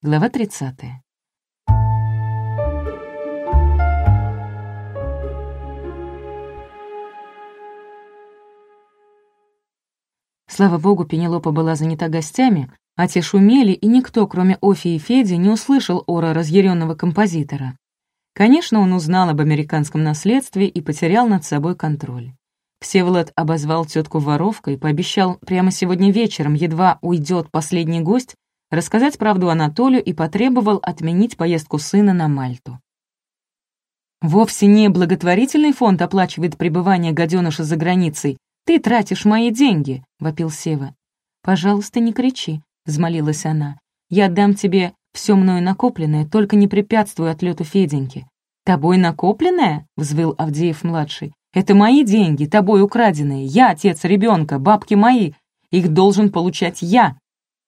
Глава 30. Слава богу, Пенелопа была занята гостями, а те шумели, и никто, кроме Офи и Феди, не услышал ора разъяренного композитора. Конечно, он узнал об американском наследстве и потерял над собой контроль. Всеволод обозвал тетку воровкой пообещал прямо сегодня вечером, едва уйдет последний гость, рассказать правду Анатолию и потребовал отменить поездку сына на Мальту. «Вовсе не благотворительный фонд оплачивает пребывание гаденыша за границей. Ты тратишь мои деньги», — вопил Сева. «Пожалуйста, не кричи», — взмолилась она. «Я отдам тебе все мною накопленное, только не препятствуй отлету Феденьки». «Тобой накопленное?» — взвыл Авдеев-младший. «Это мои деньги, тобой украденные. Я отец ребенка, бабки мои. Их должен получать я».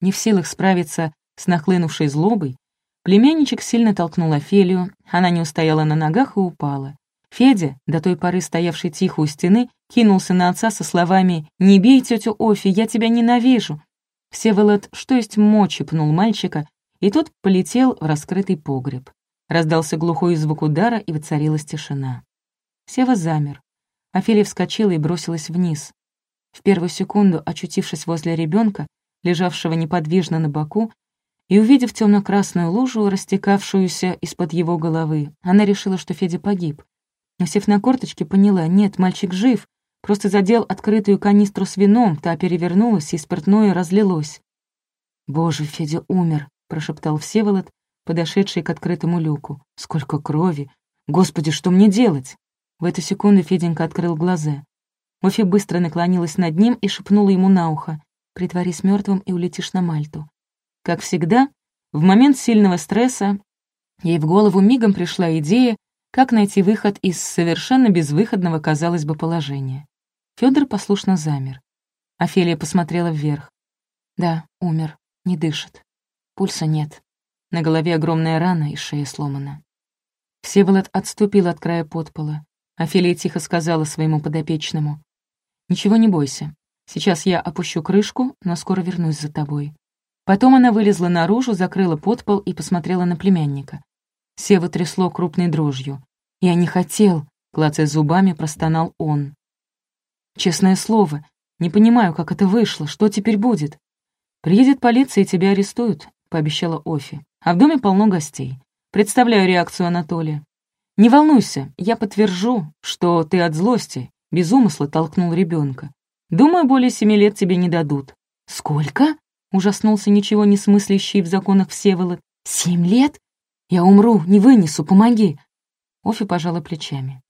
Не в силах справиться с нахлынувшей злобой, племянничек сильно толкнул Офелию, она не устояла на ногах и упала. Федя, до той поры стоявший тихо у стены, кинулся на отца со словами «Не бей тетю Офи, я тебя ненавижу». Всеволод, что есть мочи, пнул мальчика, и тот полетел в раскрытый погреб. Раздался глухой звук удара, и воцарилась тишина. Сева замер. Офелия вскочила и бросилась вниз. В первую секунду, очутившись возле ребенка, лежавшего неподвижно на боку, и, увидев темно-красную лужу, растекавшуюся из-под его головы, она решила, что Федя погиб. Сев на корточки, поняла, нет, мальчик жив, просто задел открытую канистру с вином, та перевернулась, и спиртное разлилось. «Боже, Федя умер», — прошептал Всеволод, подошедший к открытому люку. «Сколько крови! Господи, что мне делать?» В эту секунду Феденька открыл глаза. Офи быстро наклонилась над ним и шепнула ему на ухо. «Притворись мертвым и улетишь на Мальту». Как всегда, в момент сильного стресса ей в голову мигом пришла идея, как найти выход из совершенно безвыходного, казалось бы, положения. Федор послушно замер. Офелия посмотрела вверх. Да, умер, не дышит. Пульса нет. На голове огромная рана и шея сломана. Всеволод отступил от края подпола. Офелия тихо сказала своему подопечному. «Ничего не бойся. Сейчас я опущу крышку, но скоро вернусь за тобой. Потом она вылезла наружу, закрыла подпол и посмотрела на племянника. Сева трясло крупной дрожью. «Я не хотел», — клацая зубами, простонал он. «Честное слово, не понимаю, как это вышло, что теперь будет?» «Приедет полиция и тебя арестуют», — пообещала Офи. «А в доме полно гостей. Представляю реакцию Анатолия. Не волнуйся, я подтвержу, что ты от злости, без умысла толкнул ребенка. Думаю, более семи лет тебе не дадут». «Сколько?» Ужаснулся ничего не смыслящий в законах Всеволод. «Семь лет? Я умру, не вынесу, помоги!» Офи пожала плечами.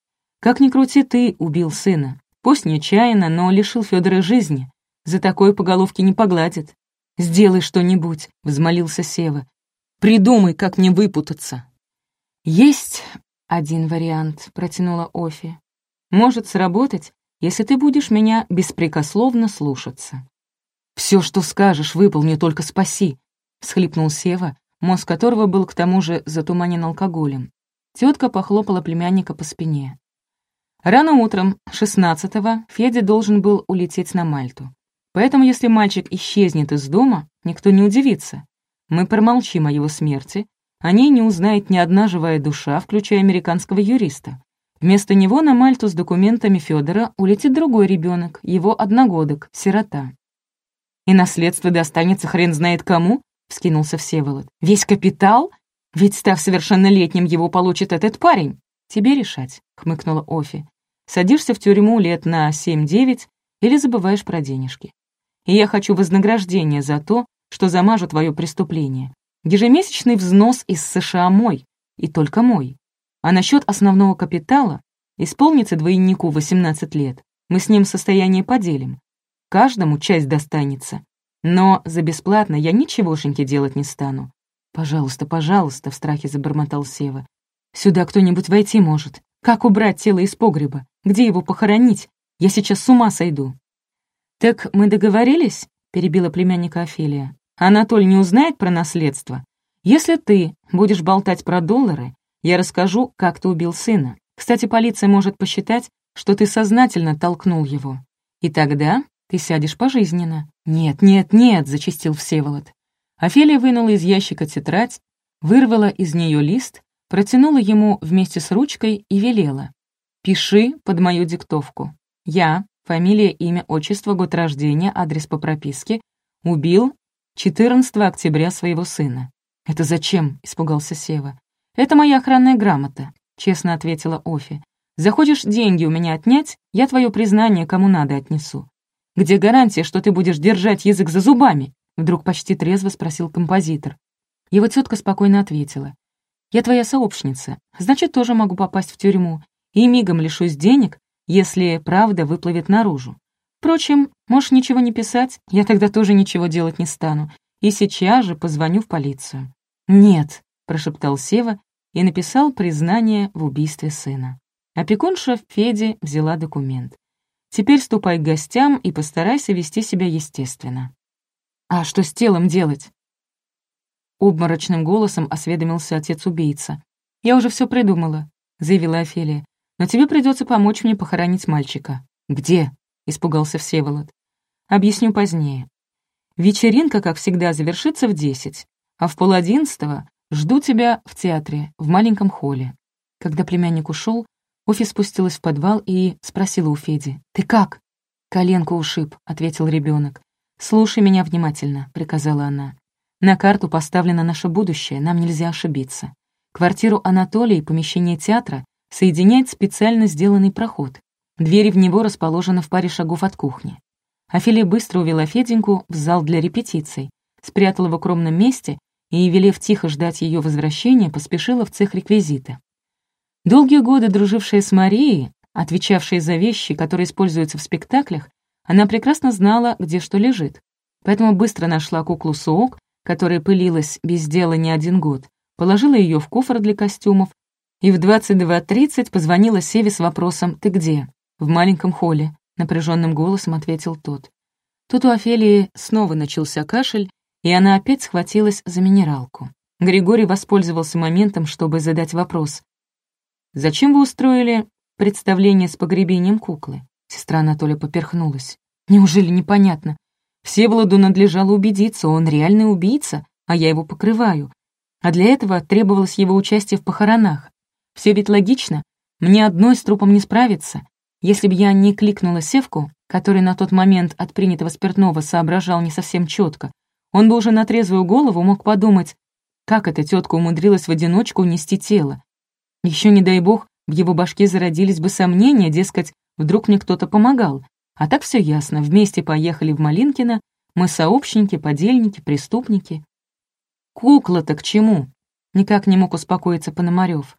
«Как ни крути, ты убил сына. Пусть нечаянно, но лишил Федора жизни. За такое по головке не погладит. Сделай что-нибудь», — взмолился Сева. «Придумай, как мне выпутаться». «Есть один вариант», — протянула Офи. «Может сработать, если ты будешь меня беспрекословно слушаться». «Все, что скажешь, выполни, только спаси», — всхлипнул Сева, мозг которого был к тому же затуманен алкоголем. Тетка похлопала племянника по спине. Рано утром, 16-го, Федя должен был улететь на Мальту. Поэтому, если мальчик исчезнет из дома, никто не удивится. Мы промолчим о его смерти, о ней не узнает ни одна живая душа, включая американского юриста. Вместо него на Мальту с документами Федора улетит другой ребенок, его одногодок, сирота. И наследство достанется хрен знает кому?» — вскинулся Всеволод. «Весь капитал? Ведь, став совершеннолетним, его получит этот парень». «Тебе решать», — хмыкнула Офи. «Садишься в тюрьму лет на семь-девять или забываешь про денежки. И я хочу вознаграждение за то, что замажу твое преступление. Ежемесячный взнос из США мой, и только мой. А насчет основного капитала исполнится двойнику 18 лет. Мы с ним состояние поделим. Каждому часть достанется. Но за бесплатно я ничегошеньки делать не стану. «Пожалуйста, пожалуйста», — в страхе забормотал Сева. «Сюда кто-нибудь войти может. Как убрать тело из погреба? Где его похоронить? Я сейчас с ума сойду». «Так мы договорились?» — перебила племянника Офелия. «Анатоль не узнает про наследство? Если ты будешь болтать про доллары, я расскажу, как ты убил сына. Кстати, полиция может посчитать, что ты сознательно толкнул его. И тогда ты сядешь пожизненно». «Нет, нет, нет», — зачистил Всеволод. Офелия вынула из ящика тетрадь, вырвала из нее лист, протянула ему вместе с ручкой и велела. «Пиши под мою диктовку. Я, фамилия, имя, отчество, год рождения, адрес по прописке, убил 14 октября своего сына». «Это зачем?» — испугался Сева. «Это моя охранная грамота», — честно ответила Офи. «Захочешь деньги у меня отнять, я твое признание кому надо отнесу. Где гарантия, что ты будешь держать язык за зубами?» Вдруг почти трезво спросил композитор. Его тетка спокойно ответила. «Я твоя сообщница, значит, тоже могу попасть в тюрьму, и мигом лишусь денег, если правда выплывет наружу. Впрочем, можешь ничего не писать, я тогда тоже ничего делать не стану, и сейчас же позвоню в полицию». «Нет», — прошептал Сева и написал признание в убийстве сына. Опекунша Феди взяла документ. «Теперь ступай к гостям и постарайся вести себя естественно». «А что с телом делать?» Обморочным голосом осведомился отец-убийца. «Я уже все придумала», — заявила Офелия. «Но тебе придется помочь мне похоронить мальчика». «Где?» — испугался Всеволод. «Объясню позднее. Вечеринка, как всегда, завершится в десять, а в полодиннадцатого жду тебя в театре, в маленьком холле». Когда племянник ушел, Офи спустилась в подвал и спросила у Феди. «Ты как?» «Коленку ушиб», — ответил ребенок. «Слушай меня внимательно», — приказала она. «На карту поставлено наше будущее, нам нельзя ошибиться. Квартиру Анатолия и помещение театра соединяет специально сделанный проход. Двери в него расположены в паре шагов от кухни. Афилия быстро увела Феденьку в зал для репетиций, спрятала в укромном месте и, велев тихо ждать ее возвращения, поспешила в цех реквизита. Долгие годы дружившая с Марией, отвечавшая за вещи, которые используются в спектаклях, она прекрасно знала, где что лежит. Поэтому быстро нашла куклу Суок, которая пылилась без дела не один год, положила ее в кофр для костюмов и в 22.30 позвонила Севе с вопросом «Ты где?» «В маленьком холле», — напряженным голосом ответил тот. Тут у Офелии снова начался кашель, и она опять схватилась за минералку. Григорий воспользовался моментом, чтобы задать вопрос. «Зачем вы устроили представление с погребением куклы?» Сестра Анатолия поперхнулась. Неужели непонятно? Всеволоду надлежало убедиться, он реальный убийца, а я его покрываю. А для этого требовалось его участие в похоронах. Все ведь логично. Мне одной с трупом не справиться. Если бы я не кликнула Севку, который на тот момент от принятого спиртного соображал не совсем четко, он бы уже на трезвую голову мог подумать, как эта тетка умудрилась в одиночку унести тело. Еще не дай бог, в его башке зародились бы сомнения, дескать, Вдруг мне кто-то помогал. А так все ясно, вместе поехали в Малинкино, мы сообщники, подельники, преступники. Кукла-то к чему? Никак не мог успокоиться Пономарев.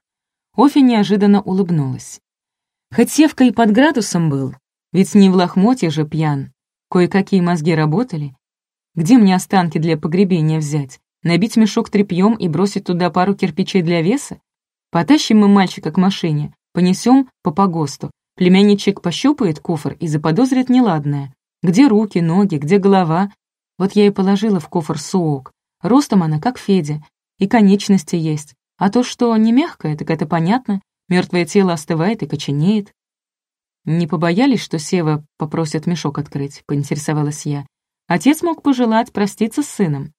Офи неожиданно улыбнулась. Хоть Севка и под градусом был, ведь не в лохмотье же пьян. Кое-какие мозги работали. Где мне останки для погребения взять? Набить мешок тряпьем и бросить туда пару кирпичей для веса? Потащим мы мальчика к машине, понесем по погосту, Племянничек пощупает кофр и заподозрит неладное. Где руки, ноги, где голова? Вот я и положила в кофр суок. Ростом она как Федя, и конечности есть. А то, что не мягкое, так это понятно. Мертвое тело остывает и коченеет. Не побоялись, что Сева попросит мешок открыть, поинтересовалась я. Отец мог пожелать проститься с сыном.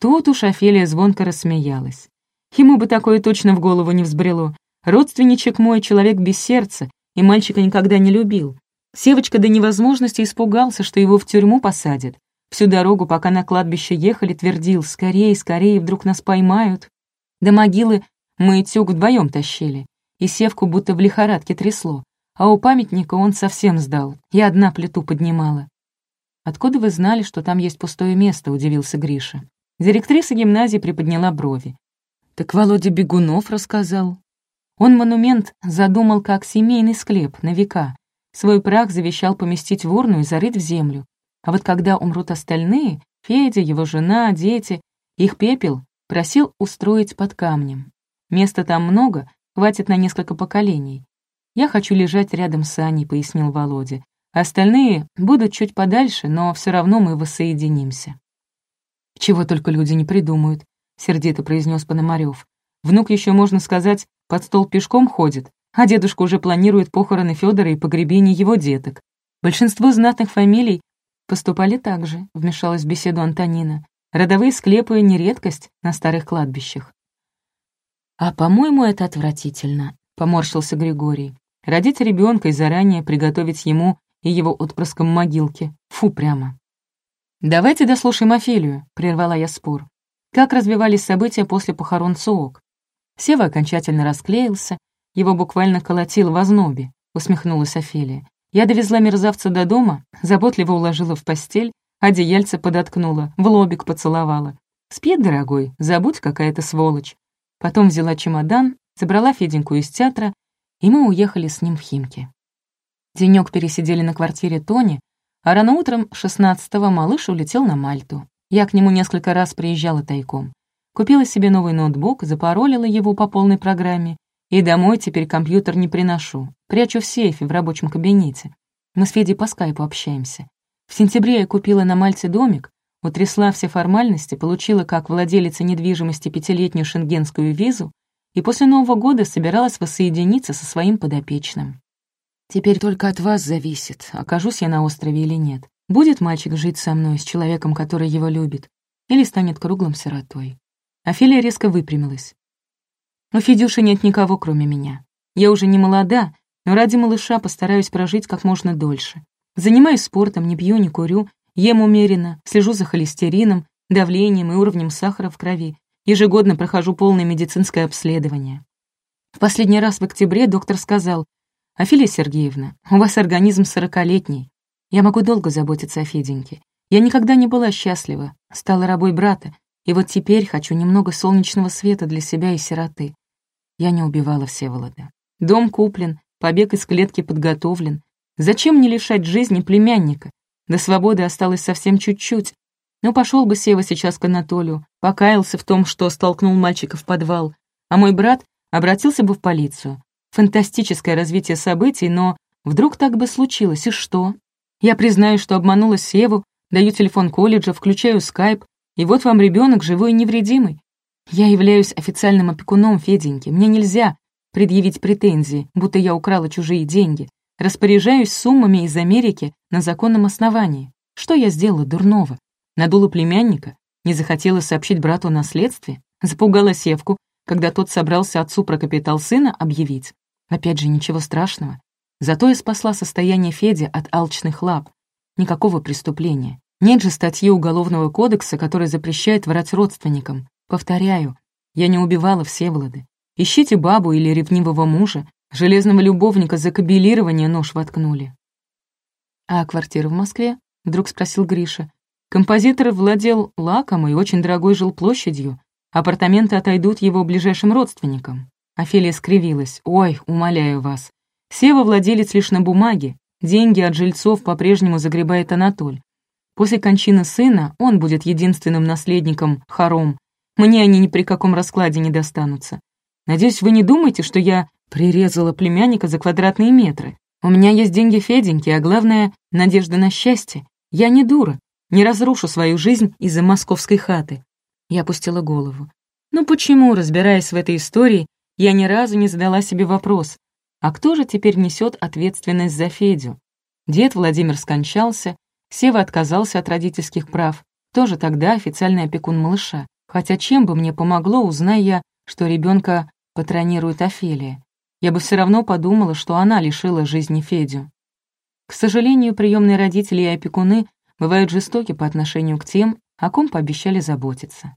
Тут уж Офелия звонко рассмеялась. Ему бы такое точно в голову не взбрело. Родственничек мой человек без сердца, и мальчика никогда не любил. Севочка до невозможности испугался, что его в тюрьму посадят. Всю дорогу, пока на кладбище ехали, твердил «Скорее, скорее, вдруг нас поймают». До могилы мы тюк вдвоем тащили, и Севку будто в лихорадке трясло, а у памятника он совсем сдал, я одна плиту поднимала. «Откуда вы знали, что там есть пустое место?» — удивился Гриша. Директриса гимназии приподняла брови. «Так Володя Бегунов рассказал». Он монумент задумал как семейный склеп на века. Свой прах завещал поместить в урну и зарыть в землю. А вот когда умрут остальные, Федя, его жена, дети, их пепел просил устроить под камнем. Места там много, хватит на несколько поколений. «Я хочу лежать рядом с Аней», — пояснил Володя. «Остальные будут чуть подальше, но все равно мы воссоединимся». «Чего только люди не придумают», — сердито произнес Пономарев. «Внук еще, можно сказать, под стол пешком ходит, а дедушка уже планирует похороны Федора и погребение его деток. Большинство знатных фамилий поступали так же, вмешалась в беседу Антонина. Родовые склепы — не редкость на старых кладбищах. «А, по-моему, это отвратительно», — поморщился Григорий. «Родить ребенка и заранее приготовить ему и его отпрыском могилки. Фу, прямо». «Давайте дослушаем Офелию», — прервала я спор. Как развивались события после похорон Суок? Сева окончательно расклеился, его буквально колотил в ознобе, усмехнулась Офелия. Я довезла мерзавца до дома, заботливо уложила в постель, одеяльце подоткнула, в лобик поцеловала. «Спи, дорогой, забудь, какая то сволочь». Потом взяла чемодан, забрала Феденьку из театра, и мы уехали с ним в Химки. Денёк пересидели на квартире Тони, а рано утром 16-го малыш улетел на Мальту. Я к нему несколько раз приезжала тайком. Купила себе новый ноутбук, запаролила его по полной программе, и домой теперь компьютер не приношу, прячу в сейфе в рабочем кабинете. Мы с Федей по скайпу общаемся. В сентябре я купила на Мальте домик, утрясла все формальности, получила как владелица недвижимости пятилетнюю шенгенскую визу и после Нового года собиралась воссоединиться со своим подопечным. Теперь только от вас зависит, окажусь я на острове или нет. Будет мальчик жить со мной, с человеком, который его любит, или станет круглым сиротой. Офелия резко выпрямилась. У Федюши нет никого, кроме меня. Я уже не молода, но ради малыша постараюсь прожить как можно дольше. Занимаюсь спортом, не пью, не курю, ем умеренно, слежу за холестерином, давлением и уровнем сахара в крови. Ежегодно прохожу полное медицинское обследование. В последний раз в октябре доктор сказал, «Афилия Сергеевна, у вас организм сорокалетний. Я могу долго заботиться о Феденьке. Я никогда не была счастлива, стала рабой брата, и вот теперь хочу немного солнечного света для себя и сироты. Я не убивала Всеволода. Дом куплен, побег из клетки подготовлен. Зачем мне лишать жизни племянника? До свободы осталось совсем чуть-чуть. Ну, пошел бы Сева сейчас к Анатолию, покаялся в том, что столкнул мальчика в подвал, а мой брат обратился бы в полицию. Фантастическое развитие событий, но вдруг так бы случилось, и что? Я признаю, что обманула Севу, даю телефон колледжа, включаю скайп, и вот вам ребенок живой и невредимый. Я являюсь официальным опекуном Феденьки, мне нельзя предъявить претензии, будто я украла чужие деньги. Распоряжаюсь суммами из Америки на законном основании. Что я сделала дурного? Надула племянника? Не захотела сообщить брату о наследстве? Запугала Севку, когда тот собрался отцу про капитал сына объявить? Опять же, ничего страшного. Зато я спасла состояние Феди от алчных лап. Никакого преступления. Нет же статьи Уголовного кодекса, которая запрещает врать родственникам. Повторяю, я не убивала Всеволода. Ищите бабу или ревнивого мужа. Железного любовника за кабелирование нож воткнули. «А квартира в Москве?» — вдруг спросил Гриша. Композитор владел лаком и очень дорогой жилплощадью. Апартаменты отойдут его ближайшим родственникам. Офелия скривилась. «Ой, умоляю вас. Сева владелец лишь на бумаге. Деньги от жильцов по-прежнему загребает Анатоль. После кончины сына он будет единственным наследником хором. Мне они ни при каком раскладе не достанутся. Надеюсь, вы не думаете, что я прирезала племянника за квадратные метры. У меня есть деньги Феденьки, а главное — надежда на счастье. Я не дура, не разрушу свою жизнь из-за московской хаты. Я опустила голову. Ну почему, разбираясь в этой истории, я ни разу не задала себе вопрос, а кто же теперь несет ответственность за Федю? Дед Владимир скончался, Сева отказался от родительских прав, тоже тогда официальный опекун малыша. Хотя чем бы мне помогло, узная я, что ребенка патронирует Офелия. Я бы все равно подумала, что она лишила жизни Федю. К сожалению, приемные родители и опекуны бывают жестоки по отношению к тем, о ком пообещали заботиться.